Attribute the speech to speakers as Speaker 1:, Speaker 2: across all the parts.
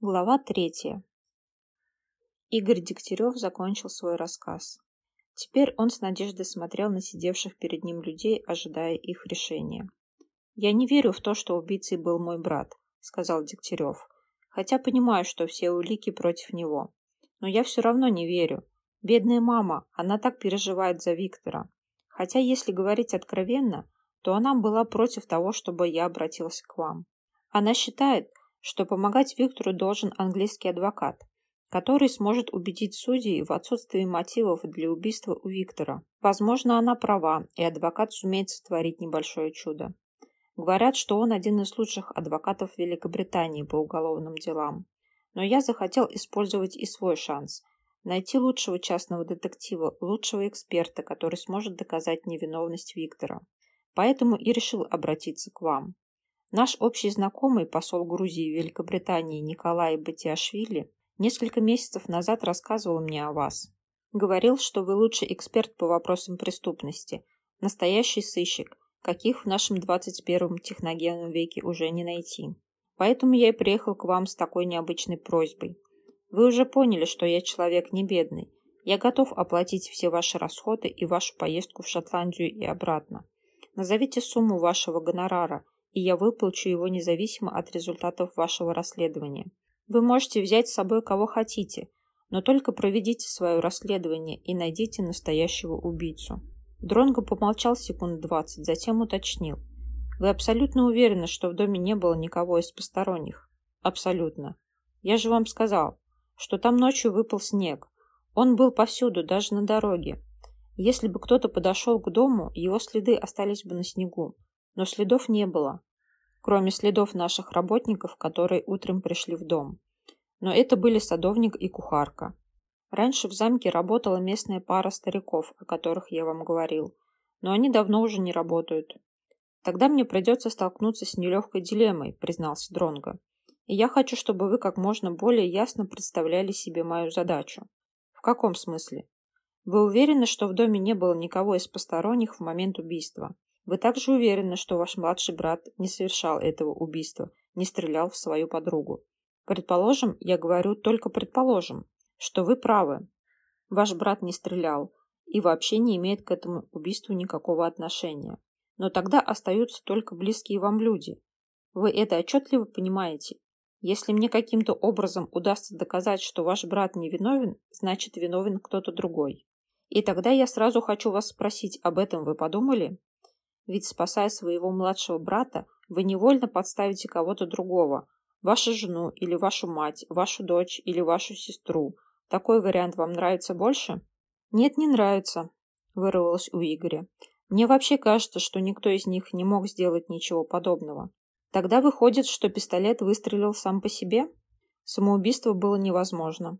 Speaker 1: Глава третья. Игорь Дегтярев закончил свой рассказ. Теперь он с надеждой смотрел на сидевших перед ним людей, ожидая их решения. «Я не верю в то, что убийцей был мой брат», — сказал Дегтярев, «хотя понимаю, что все улики против него. Но я все равно не верю. Бедная мама, она так переживает за Виктора. Хотя, если говорить откровенно, то она была против того, чтобы я обратился к вам. Она считает, что помогать Виктору должен английский адвокат, который сможет убедить судей в отсутствии мотивов для убийства у Виктора. Возможно, она права, и адвокат сумеет сотворить небольшое чудо. Говорят, что он один из лучших адвокатов Великобритании по уголовным делам. Но я захотел использовать и свой шанс – найти лучшего частного детектива, лучшего эксперта, который сможет доказать невиновность Виктора. Поэтому и решил обратиться к вам. Наш общий знакомый, посол Грузии в Великобритании Николай Батиашвили, несколько месяцев назад рассказывал мне о вас. Говорил, что вы лучший эксперт по вопросам преступности, настоящий сыщик, каких в нашем 21-м техногенном веке уже не найти. Поэтому я и приехал к вам с такой необычной просьбой. Вы уже поняли, что я человек не бедный. Я готов оплатить все ваши расходы и вашу поездку в Шотландию и обратно. Назовите сумму вашего гонорара – и я выплачу его независимо от результатов вашего расследования. Вы можете взять с собой кого хотите, но только проведите свое расследование и найдите настоящего убийцу. Дронго помолчал секунд двадцать, затем уточнил. Вы абсолютно уверены, что в доме не было никого из посторонних? Абсолютно. Я же вам сказал, что там ночью выпал снег. Он был повсюду, даже на дороге. Если бы кто-то подошел к дому, его следы остались бы на снегу но следов не было, кроме следов наших работников, которые утром пришли в дом. Но это были садовник и кухарка. Раньше в замке работала местная пара стариков, о которых я вам говорил, но они давно уже не работают. Тогда мне придется столкнуться с нелегкой дилеммой, признался Дронго. И я хочу, чтобы вы как можно более ясно представляли себе мою задачу. В каком смысле? Вы уверены, что в доме не было никого из посторонних в момент убийства? Вы также уверены, что ваш младший брат не совершал этого убийства, не стрелял в свою подругу. Предположим, я говорю только предположим, что вы правы. Ваш брат не стрелял и вообще не имеет к этому убийству никакого отношения. Но тогда остаются только близкие вам люди. Вы это отчетливо понимаете? Если мне каким-то образом удастся доказать, что ваш брат не виновен, значит виновен кто-то другой. И тогда я сразу хочу вас спросить, об этом вы подумали? Ведь, спасая своего младшего брата, вы невольно подставите кого-то другого. Вашу жену или вашу мать, вашу дочь или вашу сестру. Такой вариант вам нравится больше? Нет, не нравится, вырвалось у Игоря. Мне вообще кажется, что никто из них не мог сделать ничего подобного. Тогда выходит, что пистолет выстрелил сам по себе? Самоубийство было невозможно.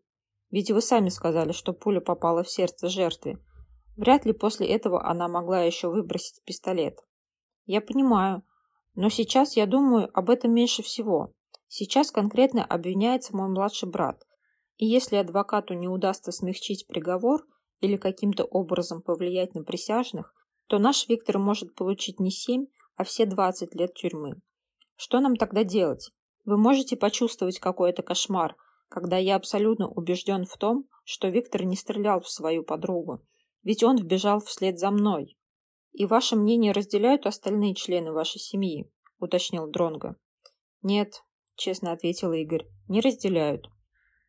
Speaker 1: Ведь вы сами сказали, что пуля попала в сердце жертвы, Вряд ли после этого она могла еще выбросить пистолет. Я понимаю, но сейчас я думаю об этом меньше всего. Сейчас конкретно обвиняется мой младший брат. И если адвокату не удастся смягчить приговор или каким-то образом повлиять на присяжных, то наш Виктор может получить не 7, а все 20 лет тюрьмы. Что нам тогда делать? Вы можете почувствовать какой-то кошмар, когда я абсолютно убежден в том, что Виктор не стрелял в свою подругу, ведь он вбежал вслед за мной. И ваше мнение разделяют остальные члены вашей семьи, уточнил Дронго. Нет, честно ответил Игорь, не разделяют.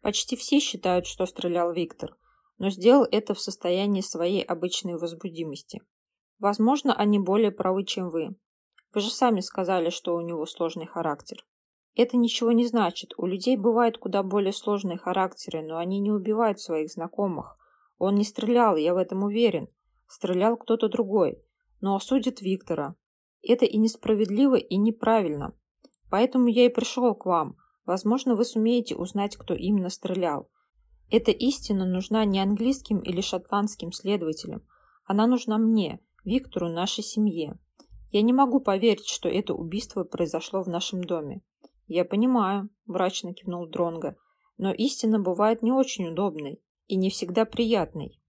Speaker 1: Почти все считают, что стрелял Виктор, но сделал это в состоянии своей обычной возбудимости. Возможно, они более правы, чем вы. Вы же сами сказали, что у него сложный характер. Это ничего не значит. У людей бывают куда более сложные характеры, но они не убивают своих знакомых. Он не стрелял, я в этом уверен. Стрелял кто-то другой. Но осудит Виктора. Это и несправедливо, и неправильно. Поэтому я и пришел к вам. Возможно, вы сумеете узнать, кто именно стрелял. Эта истина нужна не английским или шотландским следователям. Она нужна мне, Виктору, нашей семье. Я не могу поверить, что это убийство произошло в нашем доме. Я понимаю, мрачно кивнул Дронго, но истина бывает не очень удобной и не всегда приятный.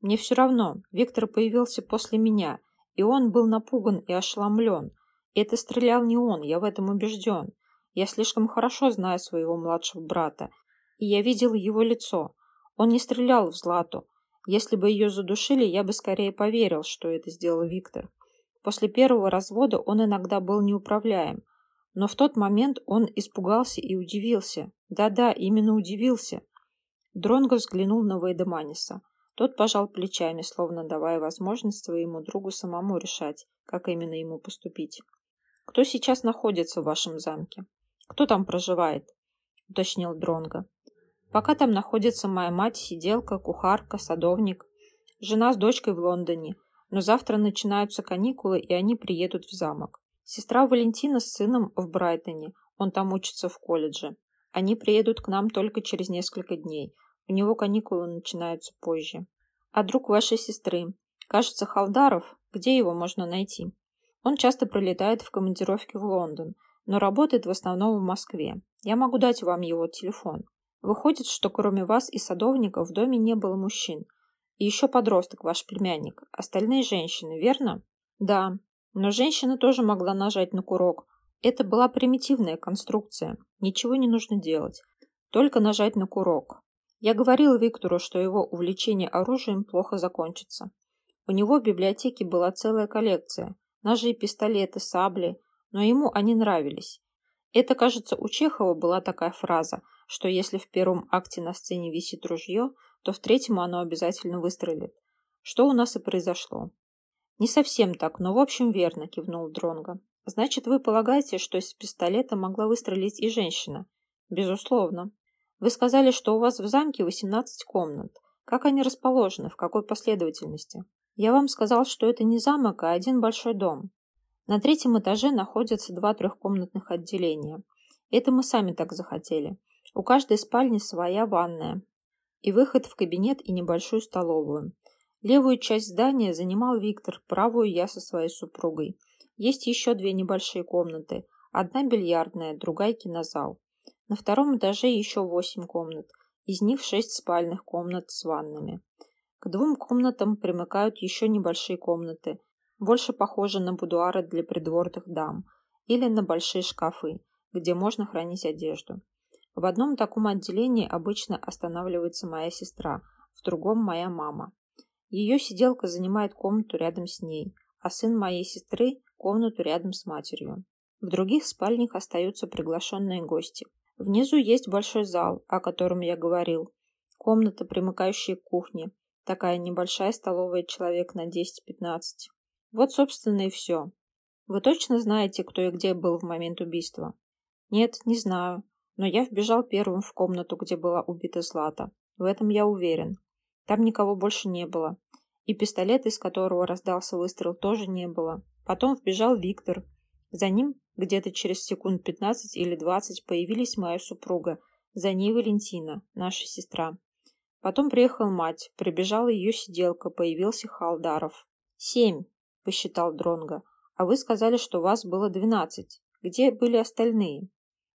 Speaker 1: Мне все равно, Виктор появился после меня, и он был напуган и ошеломлен. Это стрелял не он, я в этом убежден. Я слишком хорошо знаю своего младшего брата, и я видел его лицо. Он не стрелял в Злату. Если бы ее задушили, я бы скорее поверил, что это сделал Виктор. После первого развода он иногда был неуправляем, но в тот момент он испугался и удивился. Да-да, именно удивился. Дронго взглянул на Вейдеманиса. Тот пожал плечами, словно давая возможность своему другу самому решать, как именно ему поступить. «Кто сейчас находится в вашем замке? Кто там проживает?» — уточнил Дронго. «Пока там находится моя мать, сиделка, кухарка, садовник, жена с дочкой в Лондоне, но завтра начинаются каникулы, и они приедут в замок. Сестра Валентина с сыном в Брайтоне, он там учится в колледже. Они приедут к нам только через несколько дней. У него каникулы начинаются позже. А друг вашей сестры? Кажется, Халдаров. Где его можно найти? Он часто прилетает в командировки в Лондон, но работает в основном в Москве. Я могу дать вам его телефон. Выходит, что кроме вас и садовника в доме не было мужчин. И еще подросток, ваш племянник. Остальные женщины, верно? Да, но женщина тоже могла нажать на курок. Это была примитивная конструкция. Ничего не нужно делать. Только нажать на курок. Я говорил Виктору, что его увлечение оружием плохо закончится. У него в библиотеке была целая коллекция. Ножи, пистолеты, сабли. Но ему они нравились. Это, кажется, у Чехова была такая фраза, что если в первом акте на сцене висит ружье, то в третьем оно обязательно выстрелит. Что у нас и произошло. «Не совсем так, но в общем верно», – кивнул Дронго. «Значит, вы полагаете, что из пистолета могла выстрелить и женщина?» «Безусловно. Вы сказали, что у вас в замке 18 комнат. Как они расположены, в какой последовательности?» «Я вам сказал, что это не замок, а один большой дом. На третьем этаже находятся два трехкомнатных отделения. Это мы сами так захотели. У каждой спальни своя ванная. И выход в кабинет и небольшую столовую. Левую часть здания занимал Виктор, правую я со своей супругой. Есть еще две небольшие комнаты. Одна бильярдная, другая кинозал. На втором этаже еще восемь комнат. Из них шесть спальных комнат с ваннами. К двум комнатам примыкают еще небольшие комнаты, больше похожие на будуары для придворных дам или на большие шкафы, где можно хранить одежду. В одном таком отделении обычно останавливается моя сестра, в другом моя мама. Ее сиделка занимает комнату рядом с ней, а сын моей сестры – комнату рядом с матерью. В других спальнях остаются приглашенные гости. Внизу есть большой зал, о котором я говорил. Комната, примыкающая к кухне. Такая небольшая столовая человек на 10-15. Вот, собственно, и все. Вы точно знаете, кто и где был в момент убийства? Нет, не знаю. Но я вбежал первым в комнату, где была убита Злата. В этом я уверен. Там никого больше не было. И пистолет, из которого раздался выстрел, тоже не было. Потом вбежал Виктор. За ним, где-то через секунд 15 или 20, появились моя супруга. За ней Валентина, наша сестра. Потом приехала мать, прибежала ее сиделка, появился Халдаров. «Семь», — посчитал Дронга. «А вы сказали, что вас было двенадцать. Где были остальные?»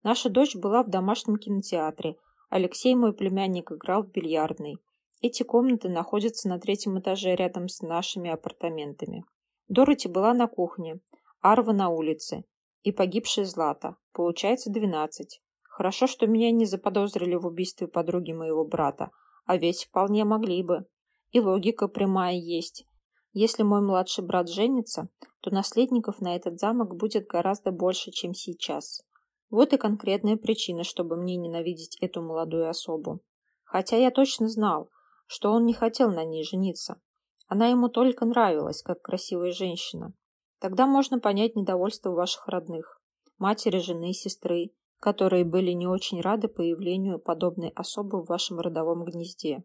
Speaker 1: «Наша дочь была в домашнем кинотеатре. Алексей, мой племянник, играл в бильярдной. Эти комнаты находятся на третьем этаже рядом с нашими апартаментами. Дороти была на кухне, Арва на улице и погибшая Злата. Получается двенадцать. Хорошо, что меня не заподозрили в убийстве подруги моего брата, а ведь вполне могли бы. И логика прямая есть. Если мой младший брат женится, то наследников на этот замок будет гораздо больше, чем сейчас. Вот и конкретная причина, чтобы мне ненавидеть эту молодую особу. Хотя я точно знал, что он не хотел на ней жениться. Она ему только нравилась, как красивая женщина. Тогда можно понять недовольство ваших родных, матери, жены, сестры, которые были не очень рады появлению подобной особы в вашем родовом гнезде.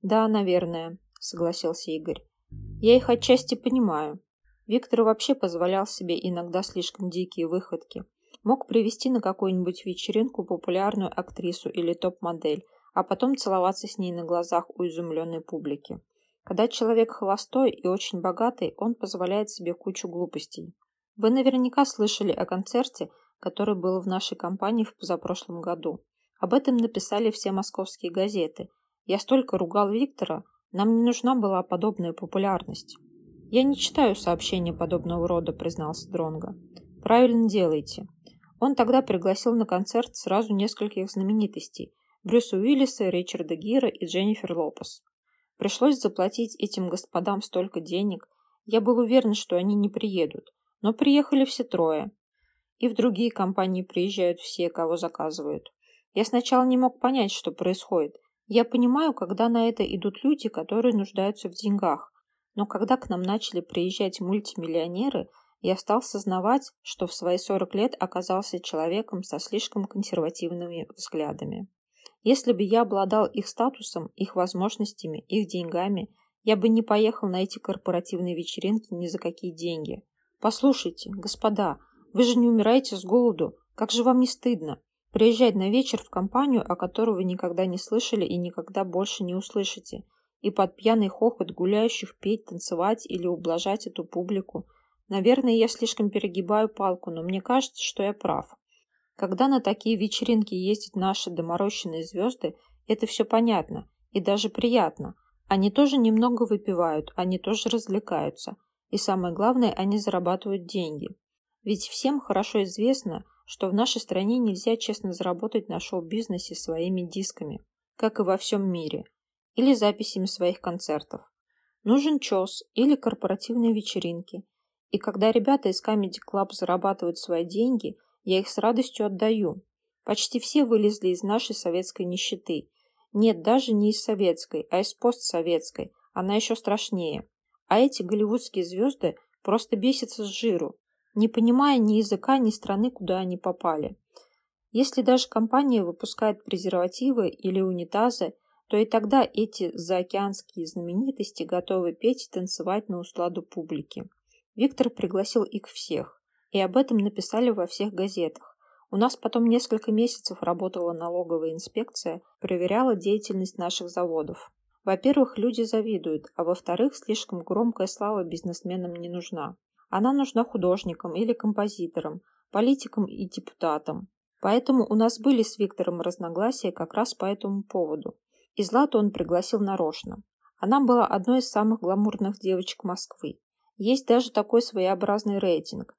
Speaker 1: Да, наверное, согласился Игорь. Я их отчасти понимаю. Виктор вообще позволял себе иногда слишком дикие выходки. Мог привести на какую-нибудь вечеринку популярную актрису или топ-модель, а потом целоваться с ней на глазах у изумленной публики. Когда человек холостой и очень богатый, он позволяет себе кучу глупостей. Вы наверняка слышали о концерте, который был в нашей компании в позапрошлом году. Об этом написали все московские газеты. Я столько ругал Виктора, нам не нужна была подобная популярность. Я не читаю сообщения подобного рода, признался Дронга. Правильно делаете. Он тогда пригласил на концерт сразу нескольких знаменитостей – Брюса Уиллиса, Ричарда Гира и Дженнифер Лопес. Пришлось заплатить этим господам столько денег. Я был уверен, что они не приедут. Но приехали все трое. И в другие компании приезжают все, кого заказывают. Я сначала не мог понять, что происходит. Я понимаю, когда на это идут люди, которые нуждаются в деньгах. Но когда к нам начали приезжать мультимиллионеры – я стал сознавать, что в свои 40 лет оказался человеком со слишком консервативными взглядами. Если бы я обладал их статусом, их возможностями, их деньгами, я бы не поехал на эти корпоративные вечеринки ни за какие деньги. Послушайте, господа, вы же не умираете с голоду. Как же вам не стыдно? Приезжать на вечер в компанию, о которой вы никогда не слышали и никогда больше не услышите, и под пьяный хохот гуляющих петь, танцевать или ублажать эту публику – Наверное, я слишком перегибаю палку, но мне кажется, что я прав. Когда на такие вечеринки ездят наши доморощенные звезды, это все понятно и даже приятно. Они тоже немного выпивают, они тоже развлекаются. И самое главное, они зарабатывают деньги. Ведь всем хорошо известно, что в нашей стране нельзя честно заработать на шоу-бизнесе своими дисками, как и во всем мире, или записями своих концертов. Нужен чес или корпоративные вечеринки, и когда ребята из Comedy Club зарабатывают свои деньги, я их с радостью отдаю. Почти все вылезли из нашей советской нищеты. Нет, даже не из советской, а из постсоветской. Она еще страшнее. А эти голливудские звезды просто бесятся с жиру, не понимая ни языка, ни страны, куда они попали. Если даже компания выпускает презервативы или унитазы, то и тогда эти заокеанские знаменитости готовы петь и танцевать на усладу публики. Виктор пригласил их всех, и об этом написали во всех газетах. У нас потом несколько месяцев работала налоговая инспекция, проверяла деятельность наших заводов. Во-первых, люди завидуют, а во-вторых, слишком громкая слава бизнесменам не нужна. Она нужна художникам или композиторам, политикам и депутатам. Поэтому у нас были с Виктором разногласия как раз по этому поводу. И Злату он пригласил нарочно. Она была одной из самых гламурных девочек Москвы. Есть даже такой своеобразный рейтинг.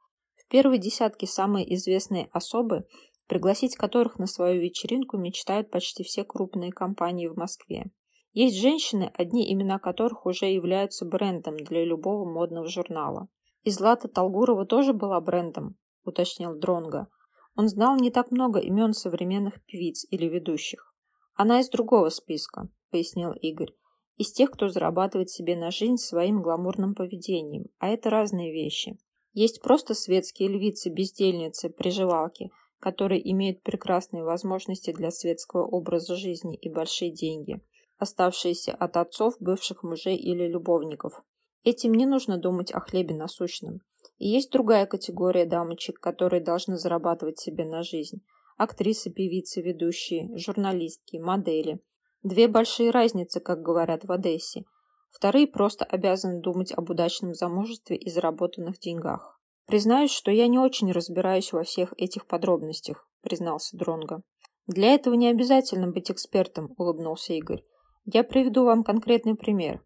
Speaker 1: Первой десятке самые известные особы, пригласить которых на свою вечеринку мечтают почти все крупные компании в Москве. Есть женщины, одни имена которых уже являются брендом для любого модного журнала. И Злата Толгурова тоже была брендом, уточнил Дронга. Он знал не так много имен современных певиц или ведущих. Она из другого списка, пояснил Игорь из тех, кто зарабатывает себе на жизнь своим гламурным поведением, а это разные вещи. Есть просто светские львицы, бездельницы, приживалки, которые имеют прекрасные возможности для светского образа жизни и большие деньги, оставшиеся от отцов, бывших мужей или любовников. Этим не нужно думать о хлебе насущном. И есть другая категория дамочек, которые должны зарабатывать себе на жизнь. Актрисы, певицы, ведущие, журналистки, модели – Две большие разницы, как говорят в Одессе. Вторые просто обязаны думать об удачном замужестве и заработанных деньгах. Признаюсь, что я не очень разбираюсь во всех этих подробностях, признался Дронго. Для этого не обязательно быть экспертом, улыбнулся Игорь. Я приведу вам конкретный пример.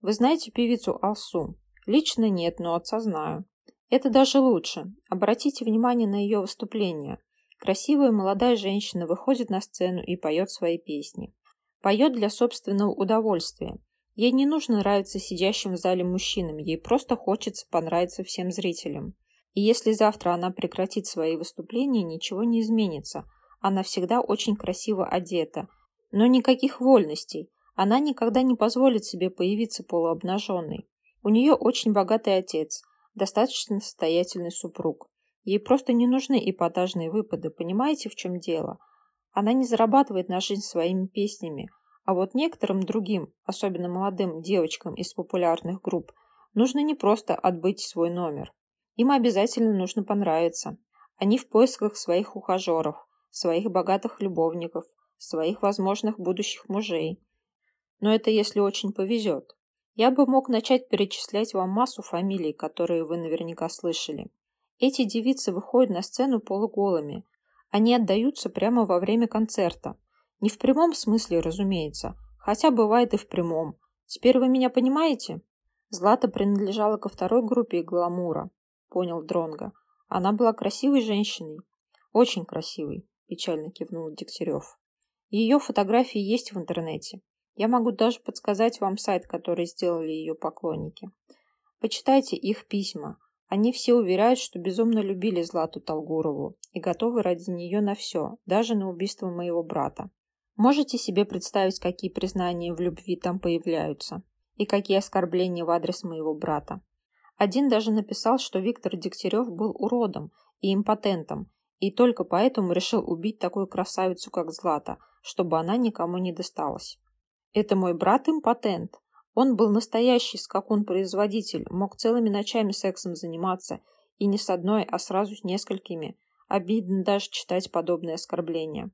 Speaker 1: Вы знаете певицу Алсу? Лично нет, но отца знаю. Это даже лучше. Обратите внимание на ее выступление. Красивая молодая женщина выходит на сцену и поет свои песни. Поет для собственного удовольствия. Ей не нужно нравиться сидящим в зале мужчинам, ей просто хочется понравиться всем зрителям. И если завтра она прекратит свои выступления, ничего не изменится. Она всегда очень красиво одета. Но никаких вольностей. Она никогда не позволит себе появиться полуобнаженной. У нее очень богатый отец, достаточно состоятельный супруг. Ей просто не нужны эпатажные выпады, понимаете, в чем дело? Она не зарабатывает на жизнь своими песнями, а вот некоторым другим, особенно молодым девочкам из популярных групп, нужно не просто отбыть свой номер. Им обязательно нужно понравиться. Они в поисках своих ухажеров, своих богатых любовников, своих возможных будущих мужей. Но это если очень повезет. Я бы мог начать перечислять вам массу фамилий, которые вы наверняка слышали. Эти девицы выходят на сцену полуголыми, они отдаются прямо во время концерта. Не в прямом смысле, разумеется, хотя бывает и в прямом. Теперь вы меня понимаете? Злата принадлежала ко второй группе гламура, понял Дронга. Она была красивой женщиной. Очень красивый, печально кивнул Дегтярев. Ее фотографии есть в интернете. Я могу даже подсказать вам сайт, который сделали ее поклонники. Почитайте их письма. Они все уверяют, что безумно любили Злату Толгурову и готовы ради нее на все, даже на убийство моего брата. Можете себе представить, какие признания в любви там появляются? И какие оскорбления в адрес моего брата? Один даже написал, что Виктор Дегтярев был уродом и импотентом, и только поэтому решил убить такую красавицу, как Злата, чтобы она никому не досталась. Это мой брат импотент. Он был настоящий скакун-производитель, мог целыми ночами сексом заниматься, и не с одной, а сразу с несколькими. Обидно даже читать подобные оскорбления.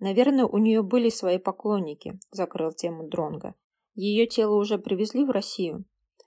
Speaker 1: Наверное, у нее были свои поклонники, закрыл тему Дронга. Ее тело уже привезли в Россию?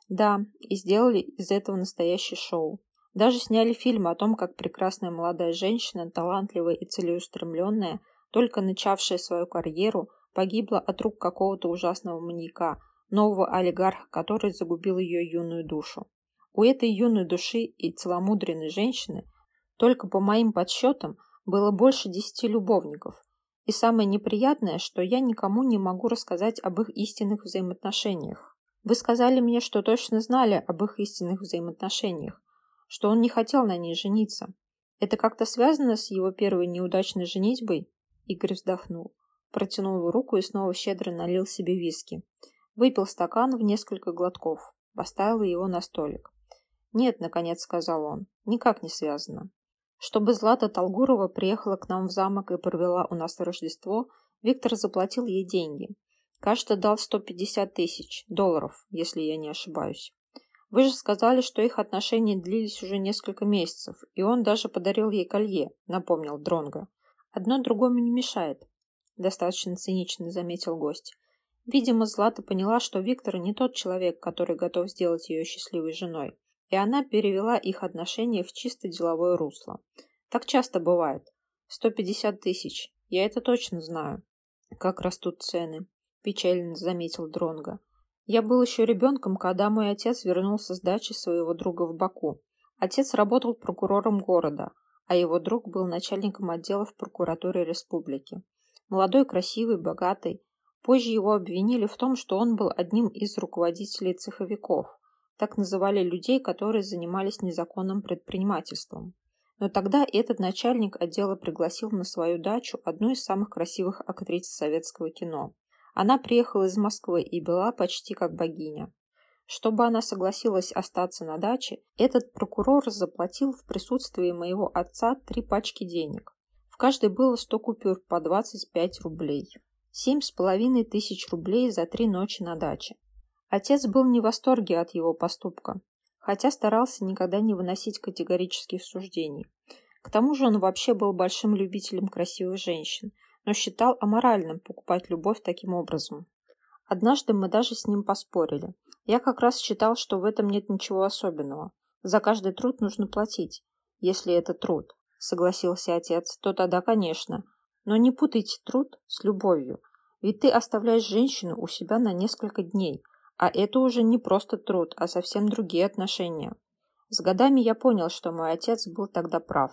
Speaker 1: Да, и сделали из этого настоящее шоу. Даже сняли фильм о том, как прекрасная молодая женщина, талантливая и целеустремленная, только начавшая свою карьеру, погибла от рук какого-то ужасного маньяка, нового олигарха, который загубил ее юную душу. У этой юной души и целомудренной женщины, только по моим подсчетам, было больше десяти любовников. И самое неприятное, что я никому не могу рассказать об их истинных взаимоотношениях. Вы сказали мне, что точно знали об их истинных взаимоотношениях, что он не хотел на ней жениться. Это как-то связано с его первой неудачной женитьбой? Игорь вздохнул протянул руку и снова щедро налил себе виски. Выпил стакан в несколько глотков, поставил его на столик. «Нет», — наконец сказал он, — «никак не связано. Чтобы Злата Толгурова приехала к нам в замок и провела у нас Рождество, Виктор заплатил ей деньги. Кажется, дал 150 тысяч долларов, если я не ошибаюсь. Вы же сказали, что их отношения длились уже несколько месяцев, и он даже подарил ей колье, напомнил Дронго. Одно другому не мешает достаточно цинично заметил гость. Видимо, Злата поняла, что Виктор не тот человек, который готов сделать ее счастливой женой, и она перевела их отношения в чисто деловое русло. Так часто бывает. 150 тысяч. Я это точно знаю. Как растут цены, печально заметил Дронга. Я был еще ребенком, когда мой отец вернулся с дачи своего друга в Баку. Отец работал прокурором города, а его друг был начальником отдела в прокуратуре республики. Молодой, красивый, богатый. Позже его обвинили в том, что он был одним из руководителей цеховиков. Так называли людей, которые занимались незаконным предпринимательством. Но тогда этот начальник отдела пригласил на свою дачу одну из самых красивых актрис советского кино. Она приехала из Москвы и была почти как богиня. Чтобы она согласилась остаться на даче, этот прокурор заплатил в присутствии моего отца три пачки денег каждой было 100 купюр по 25 рублей. Семь с половиной тысяч рублей за три ночи на даче. Отец был не в восторге от его поступка, хотя старался никогда не выносить категорических суждений. К тому же он вообще был большим любителем красивых женщин, но считал аморальным покупать любовь таким образом. Однажды мы даже с ним поспорили. Я как раз считал, что в этом нет ничего особенного. За каждый труд нужно платить, если это труд согласился отец, то тогда, конечно. Но не путайте труд с любовью. Ведь ты оставляешь женщину у себя на несколько дней, а это уже не просто труд, а совсем другие отношения. С годами я понял, что мой отец был тогда прав.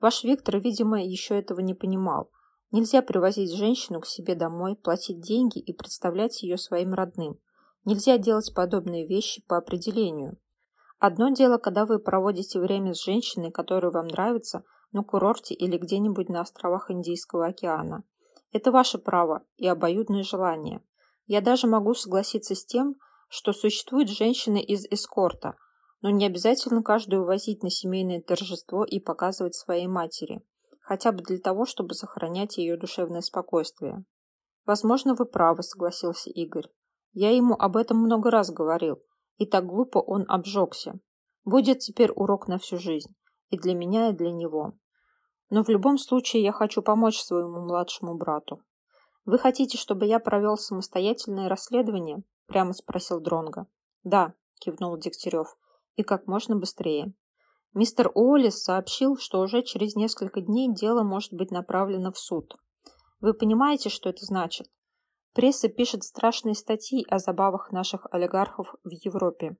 Speaker 1: Ваш Виктор, видимо, еще этого не понимал. Нельзя привозить женщину к себе домой, платить деньги и представлять ее своим родным. Нельзя делать подобные вещи по определению. Одно дело, когда вы проводите время с женщиной, которая вам нравится – на курорте или где-нибудь на островах Индийского океана. Это ваше право и обоюдное желание. Я даже могу согласиться с тем, что существуют женщины из эскорта, но не обязательно каждую возить на семейное торжество и показывать своей матери, хотя бы для того, чтобы сохранять ее душевное спокойствие. Возможно, вы правы, согласился Игорь. Я ему об этом много раз говорил, и так глупо он обжегся. Будет теперь урок на всю жизнь. И для меня, и для него. Но в любом случае я хочу помочь своему младшему брату. Вы хотите, чтобы я провел самостоятельное расследование? Прямо спросил Дронга. Да, кивнул Дегтярев. И как можно быстрее. Мистер Уоллес сообщил, что уже через несколько дней дело может быть направлено в суд. Вы понимаете, что это значит? Пресса пишет страшные статьи о забавах наших олигархов в Европе.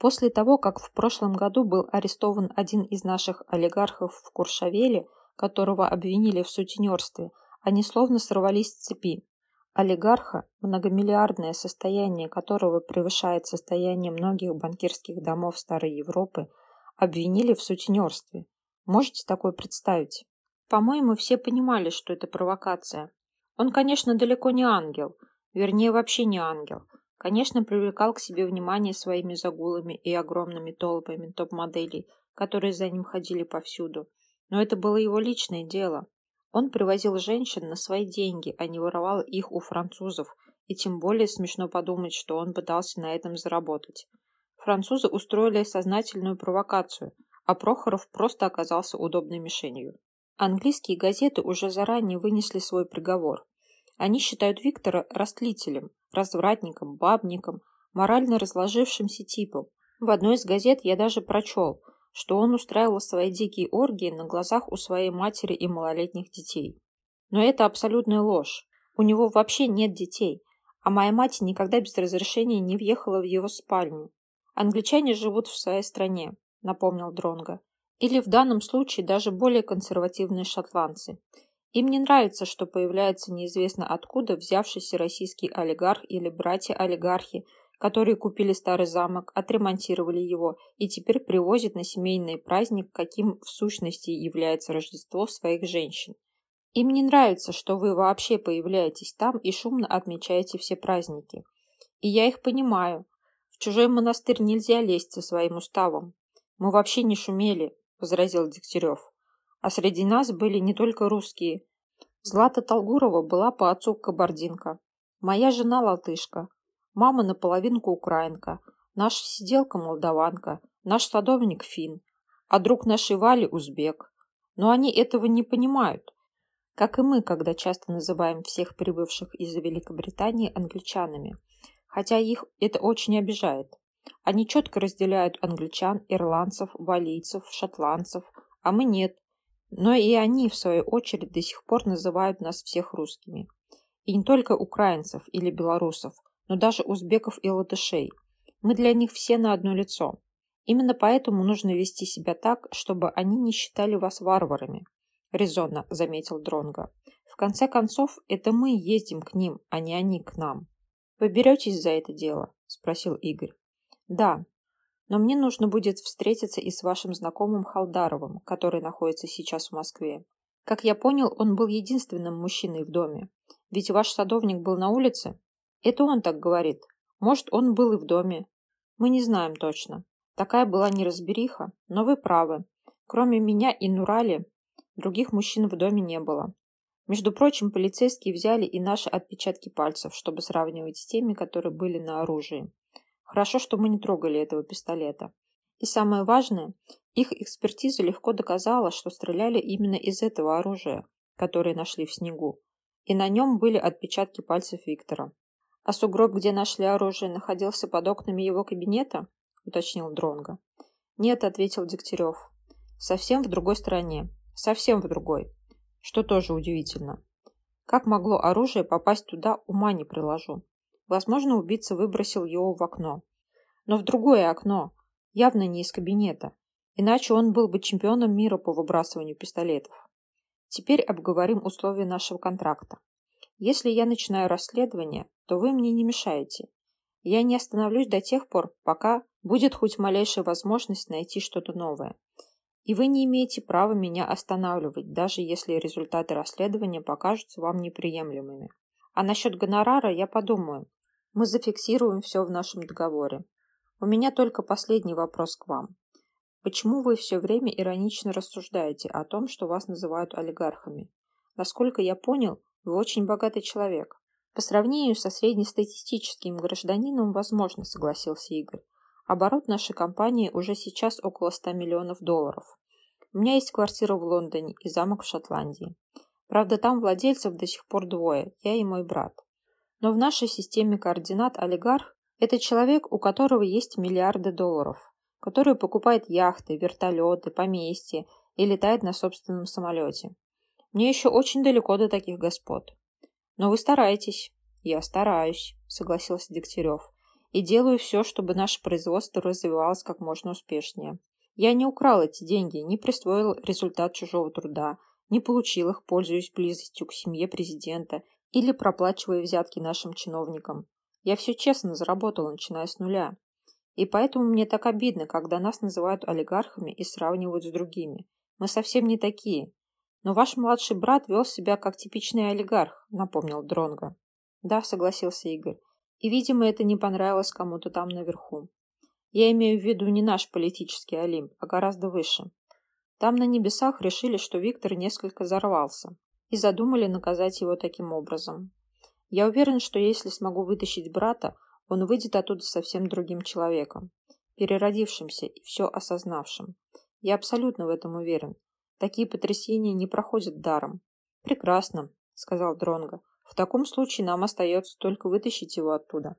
Speaker 1: После того, как в прошлом году был арестован один из наших олигархов в Куршавеле, которого обвинили в сутенерстве, они словно сорвались с цепи. Олигарха, многомиллиардное состояние которого превышает состояние многих банкирских домов Старой Европы, обвинили в сутенерстве. Можете такое представить? По-моему, все понимали, что это провокация. Он, конечно, далеко не ангел, вернее, вообще не ангел. Конечно, привлекал к себе внимание своими загулами и огромными толпами топ-моделей, которые за ним ходили повсюду. Но это было его личное дело. Он привозил женщин на свои деньги, а не воровал их у французов, и тем более смешно подумать, что он пытался на этом заработать. Французы устроили сознательную провокацию, а Прохоров просто оказался удобной мишенью. Английские газеты уже заранее вынесли свой приговор. Они считают Виктора растлителем, развратником, бабником, морально разложившимся типом. В одной из газет я даже прочел – что он устраивал свои дикие оргии на глазах у своей матери и малолетних детей. Но это абсолютная ложь. У него вообще нет детей, а моя мать никогда без разрешения не въехала в его спальню. Англичане живут в своей стране, напомнил Дронга. Или в данном случае даже более консервативные шотландцы. Им не нравится, что появляется неизвестно откуда взявшийся российский олигарх или братья-олигархи, которые купили старый замок, отремонтировали его и теперь привозят на семейный праздник, каким в сущности является Рождество своих женщин. Им не нравится, что вы вообще появляетесь там и шумно отмечаете все праздники. И я их понимаю. В чужой монастырь нельзя лезть со своим уставом. Мы вообще не шумели, возразил Дегтярев. А среди нас были не только русские. Злата Толгурова была по отцу кабардинка. Моя жена латышка, Мама наполовинку украинка, наша сиделка молдаванка, наш садовник фин, а друг нашей Вали узбек. Но они этого не понимают, как и мы, когда часто называем всех прибывших из Великобритании англичанами, хотя их это очень обижает. Они четко разделяют англичан, ирландцев, валийцев, шотландцев, а мы нет. Но и они, в свою очередь, до сих пор называют нас всех русскими. И не только украинцев или белорусов, но даже узбеков и латышей. Мы для них все на одно лицо. Именно поэтому нужно вести себя так, чтобы они не считали вас варварами, резонно заметил Дронга. В конце концов, это мы ездим к ним, а не они к нам. Вы беретесь за это дело? спросил Игорь. Да, но мне нужно будет встретиться и с вашим знакомым Халдаровым, который находится сейчас в Москве. Как я понял, он был единственным мужчиной в доме. Ведь ваш садовник был на улице? Это он так говорит. Может, он был и в доме. Мы не знаем точно. Такая была неразбериха, но вы правы. Кроме меня и Нурали, других мужчин в доме не было. Между прочим, полицейские взяли и наши отпечатки пальцев, чтобы сравнивать с теми, которые были на оружии. Хорошо, что мы не трогали этого пистолета. И самое важное, их экспертиза легко доказала, что стреляли именно из этого оружия, которое нашли в снегу. И на нем были отпечатки пальцев Виктора. А сугроб, где нашли оружие, находился под окнами его кабинета? уточнил Дронга. Нет, ответил Дегтярев. Совсем в другой стороне. Совсем в другой. Что тоже удивительно. Как могло оружие попасть туда, ума не приложу. Возможно, убийца выбросил его в окно. Но в другое окно, явно не из кабинета. Иначе он был бы чемпионом мира по выбрасыванию пистолетов. Теперь обговорим условия нашего контракта. Если я начинаю расследование, то вы мне не мешаете. Я не остановлюсь до тех пор, пока будет хоть малейшая возможность найти что-то новое. И вы не имеете права меня останавливать, даже если результаты расследования покажутся вам неприемлемыми. А насчет гонорара я подумаю. Мы зафиксируем все в нашем договоре. У меня только последний вопрос к вам. Почему вы все время иронично рассуждаете о том, что вас называют олигархами? Насколько я понял, вы очень богатый человек. По сравнению со среднестатистическим гражданином возможно, согласился Игорь. Оборот нашей компании уже сейчас около 100 миллионов долларов. У меня есть квартира в Лондоне и замок в Шотландии. Правда, там владельцев до сих пор двое, я и мой брат. Но в нашей системе координат олигарх – это человек, у которого есть миллиарды долларов, который покупает яхты, вертолеты, поместья и летает на собственном самолете. Мне еще очень далеко до таких господ. Но вы стараетесь. Я стараюсь, согласился Дегтярев. И делаю все, чтобы наше производство развивалось как можно успешнее. Я не украл эти деньги, не присвоил результат чужого труда, не получил их, пользуясь близостью к семье президента или проплачивая взятки нашим чиновникам. Я все честно заработал, начиная с нуля. И поэтому мне так обидно, когда нас называют олигархами и сравнивают с другими. Мы совсем не такие. Но ваш младший брат вел себя как типичный олигарх, напомнил Дронго. Да, согласился Игорь. И, видимо, это не понравилось кому-то там наверху. Я имею в виду не наш политический Олимп, а гораздо выше. Там на небесах решили, что Виктор несколько взорвался, и задумали наказать его таким образом. Я уверен, что если смогу вытащить брата, он выйдет оттуда совсем другим человеком, переродившимся и все осознавшим. Я абсолютно в этом уверен. Такие потрясения не проходят даром. Прекрасно, сказал Дронго. В таком случае нам остается только вытащить его оттуда.